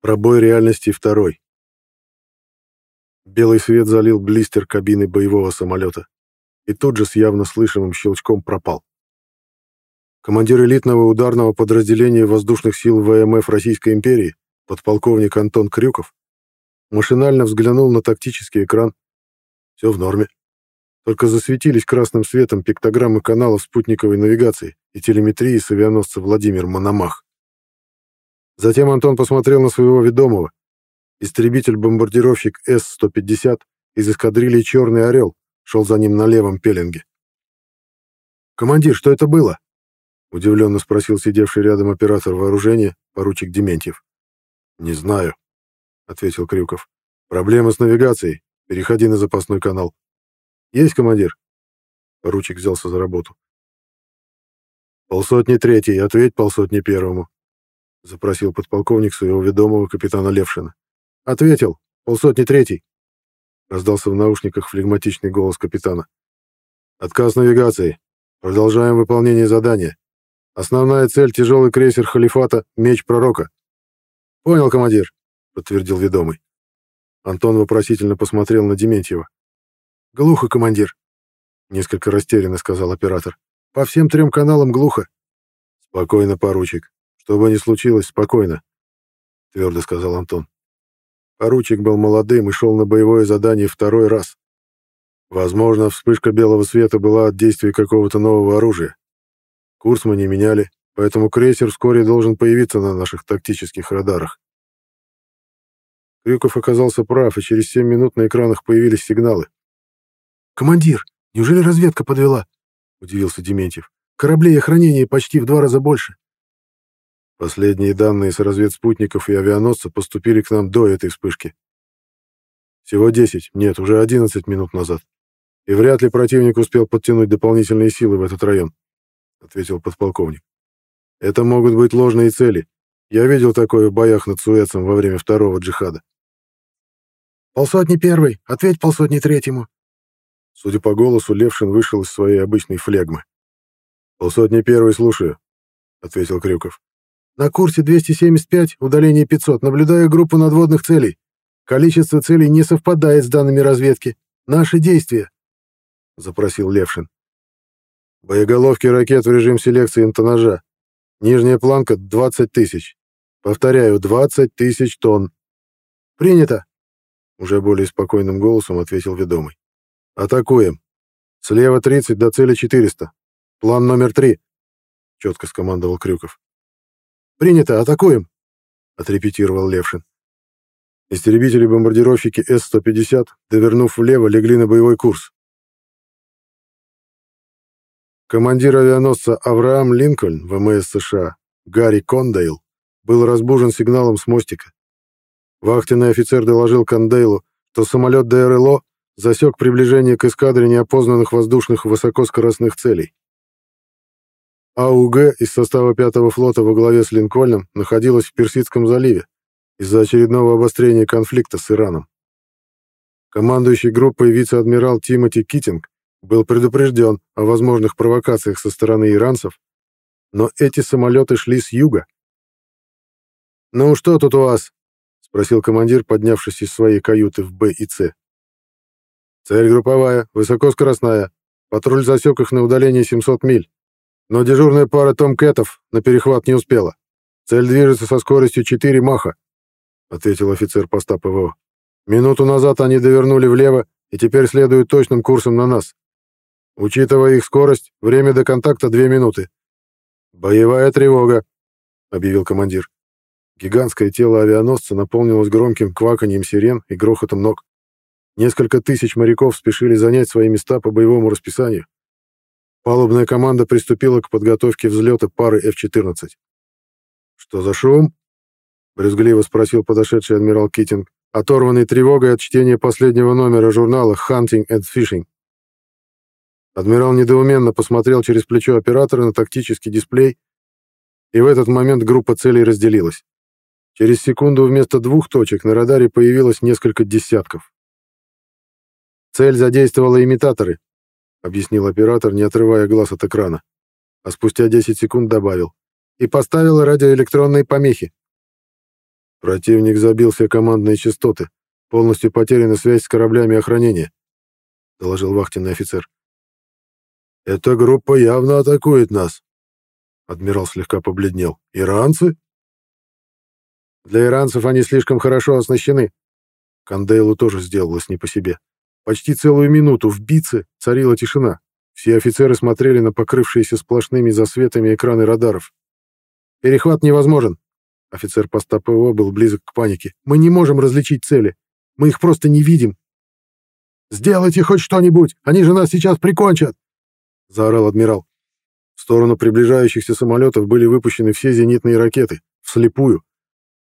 Пробой реальности второй. Белый свет залил блистер кабины боевого самолета и тут же с явно слышимым щелчком пропал. Командир элитного ударного подразделения воздушных сил ВМФ Российской империи, подполковник Антон Крюков, машинально взглянул на тактический экран. Все в норме. Только засветились красным светом пиктограммы каналов спутниковой навигации и телеметрии с авианосца Владимир Мономах. Затем Антон посмотрел на своего ведомого. Истребитель-бомбардировщик С-150 из эскадрильи «Черный орел» шел за ним на левом пеленге. «Командир, что это было?» — удивленно спросил сидевший рядом оператор вооружения, поручик Дементьев. «Не знаю», — ответил Крюков. «Проблема с навигацией. Переходи на запасной канал». «Есть, командир?» Поручик взялся за работу. «Полсотни третий, ответь полсотни первому», — запросил подполковник своего ведомого капитана Левшина. «Ответил. Полсотни третий», — раздался в наушниках флегматичный голос капитана. «Отказ навигации. Продолжаем выполнение задания. Основная цель — тяжелый крейсер Халифата «Меч пророка». «Понял, командир», — подтвердил ведомый. Антон вопросительно посмотрел на Дементьева. «Глухо, командир», — несколько растерянно сказал оператор. «По всем трем каналам глухо». «Спокойно, поручик. Что бы ни случилось, спокойно», — твердо сказал Антон. Поручик был молодым и шел на боевое задание второй раз. Возможно, вспышка белого света была от действия какого-то нового оружия. Курс мы не меняли, поэтому крейсер вскоре должен появиться на наших тактических радарах. Крюков оказался прав, и через семь минут на экранах появились сигналы. «Командир, неужели разведка подвела?» — удивился Дементьев. «Кораблей охранения почти в два раза больше». Последние данные с разведспутников и авианосца поступили к нам до этой вспышки. Всего 10, нет, уже 11 минут назад. И вряд ли противник успел подтянуть дополнительные силы в этот район, ответил подполковник. Это могут быть ложные цели. Я видел такое в боях над Суэцем во время второго джихада. «Полсотни первый, ответь полсотни третьему». Судя по голосу, Левшин вышел из своей обычной флегмы. «Полсотни первый, слушаю», — ответил Крюков. На курсе 275, удаление 500, наблюдаю группу надводных целей. Количество целей не совпадает с данными разведки. Наши действия, — запросил Левшин. Боеголовки ракет в режим селекции интонажа. Нижняя планка — 20 тысяч. Повторяю, 20 тысяч тонн. Принято, — уже более спокойным голосом ответил ведомый. Атакуем. Слева 30 до цели 400. План номер три, — четко скомандовал Крюков. «Принято, атакуем!» — отрепетировал Левшин. Истребители-бомбардировщики С-150, довернув влево, легли на боевой курс. Командир авианосца Авраам Линкольн, ВМС США, Гарри Кондейл, был разбужен сигналом с мостика. Вахтенный офицер доложил Кондейлу, что самолет ДРЛО засек приближение к эскадре неопознанных воздушных высокоскоростных целей. АУГ из состава 5-го флота во главе с Линкольном находилась в Персидском заливе из-за очередного обострения конфликта с Ираном. Командующий группой вице-адмирал Тимоти Китинг был предупрежден о возможных провокациях со стороны иранцев, но эти самолеты шли с юга. «Ну что тут у вас?» — спросил командир, поднявшись из своей каюты в Б и С. «Цель групповая, высокоскоростная. Патруль засек их на удалении 700 миль. Но дежурная пара томкетов на перехват не успела. Цель движется со скоростью 4 маха, — ответил офицер поста ПВО. Минуту назад они довернули влево и теперь следуют точным курсом на нас. Учитывая их скорость, время до контакта 2 минуты. «Боевая тревога», — объявил командир. Гигантское тело авианосца наполнилось громким кваканьем сирен и грохотом ног. Несколько тысяч моряков спешили занять свои места по боевому расписанию. Палубная команда приступила к подготовке взлета пары F-14. «Что за шум?» — брюзгливо спросил подошедший адмирал Китинг, оторванный тревогой от чтения последнего номера журнала «Hunting and Fishing». Адмирал недоуменно посмотрел через плечо оператора на тактический дисплей, и в этот момент группа целей разделилась. Через секунду вместо двух точек на радаре появилось несколько десятков. Цель задействовала имитаторы, — объяснил оператор, не отрывая глаз от экрана. А спустя 10 секунд добавил. «И поставил радиоэлектронные помехи». Противник забил все командные частоты. Полностью потеряна связь с кораблями охранения, — доложил вахтенный офицер. «Эта группа явно атакует нас», — адмирал слегка побледнел. «Иранцы?» «Для иранцев они слишком хорошо оснащены». Кандейлу тоже сделалось не по себе. Почти целую минуту в бице царила тишина. Все офицеры смотрели на покрывшиеся сплошными засветами экраны радаров. «Перехват невозможен». Офицер поста ПВО был близок к панике. «Мы не можем различить цели. Мы их просто не видим». «Сделайте хоть что-нибудь! Они же нас сейчас прикончат!» — заорал адмирал. В сторону приближающихся самолетов были выпущены все зенитные ракеты, вслепую.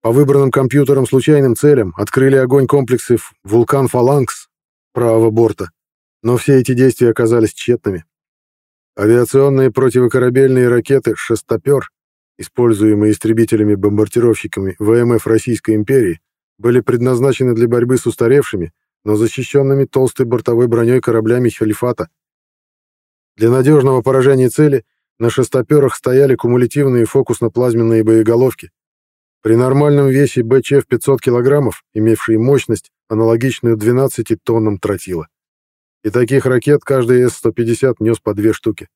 По выбранным компьютерам случайным целям открыли огонь комплексы «Вулкан Фаланкс» правого борта, но все эти действия оказались тщетными. Авиационные противокорабельные ракеты «Шестопер», используемые истребителями-бомбардировщиками ВМФ Российской империи, были предназначены для борьбы с устаревшими, но защищенными толстой бортовой броней кораблями халифата. Для надежного поражения цели на шестоперах стояли кумулятивные фокусно-плазменные боеголовки. При нормальном весе БЧ в 500 кг, имевшие мощность, аналогичную 12 тоннам тротила. И таких ракет каждый С-150 нес по две штуки.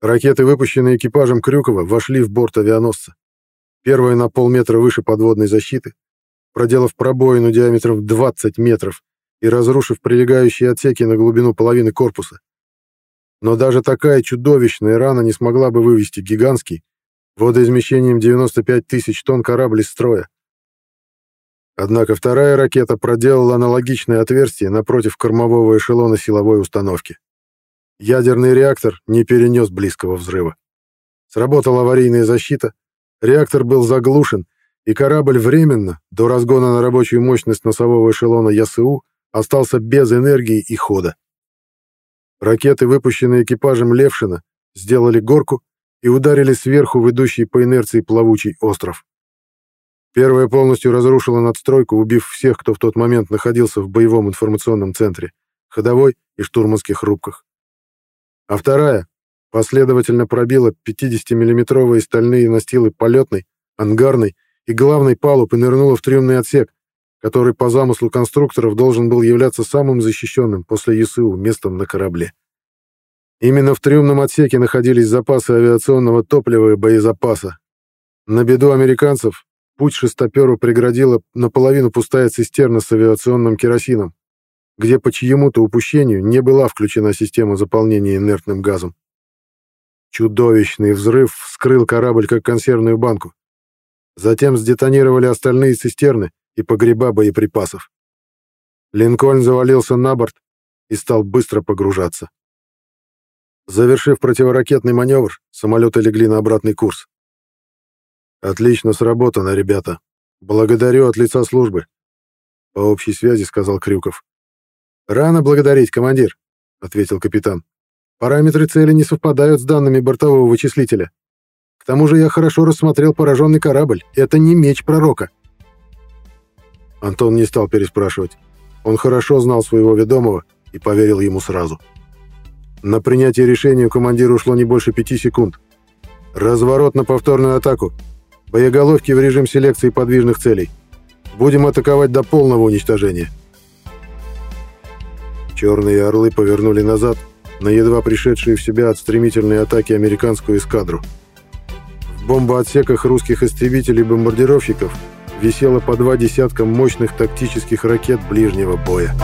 Ракеты, выпущенные экипажем Крюкова, вошли в борт авианосца. Первая на полметра выше подводной защиты, проделав пробоину диаметром 20 метров и разрушив прилегающие отсеки на глубину половины корпуса. Но даже такая чудовищная рана не смогла бы вывести гигантский, водоизмещением 95 тысяч тонн корабль из строя. Однако вторая ракета проделала аналогичное отверстие напротив кормового эшелона силовой установки. Ядерный реактор не перенес близкого взрыва. Сработала аварийная защита, реактор был заглушен, и корабль временно, до разгона на рабочую мощность носового эшелона ЯСУ, остался без энергии и хода. Ракеты, выпущенные экипажем Левшина, сделали горку и ударили сверху в идущий по инерции плавучий остров. Первая полностью разрушила надстройку, убив всех, кто в тот момент находился в боевом информационном центре, ходовой и штурманских рубках. А вторая последовательно пробила 50-миллиметровые стальные настилы полетной, ангарной и главной палуб и нырнула в трюмный отсек, который по замыслу конструкторов должен был являться самым защищенным после ЕСУ местом на корабле. Именно в трюмном отсеке находились запасы авиационного топлива и боезапаса. На беду американцев путь шестоперу преградила наполовину пустая цистерна с авиационным керосином, где по чьему-то упущению не была включена система заполнения инертным газом. Чудовищный взрыв вскрыл корабль как консервную банку. Затем сдетонировали остальные цистерны, и погреба боеприпасов. Линкольн завалился на борт и стал быстро погружаться. Завершив противоракетный маневр, самолеты легли на обратный курс. «Отлично сработано, ребята. Благодарю от лица службы», — по общей связи сказал Крюков. «Рано благодарить, командир», — ответил капитан. «Параметры цели не совпадают с данными бортового вычислителя. К тому же я хорошо рассмотрел пораженный корабль. Это не меч пророка». Антон не стал переспрашивать. Он хорошо знал своего ведомого и поверил ему сразу. На принятие решения у командира ушло не больше пяти секунд. Разворот на повторную атаку. Боеголовки в режим селекции подвижных целей. Будем атаковать до полного уничтожения. Черные орлы повернули назад на едва пришедшие в себя от стремительной атаки американскую эскадру. В бомбоотсеках русских истребителей-бомбардировщиков висело по два десятка мощных тактических ракет ближнего боя.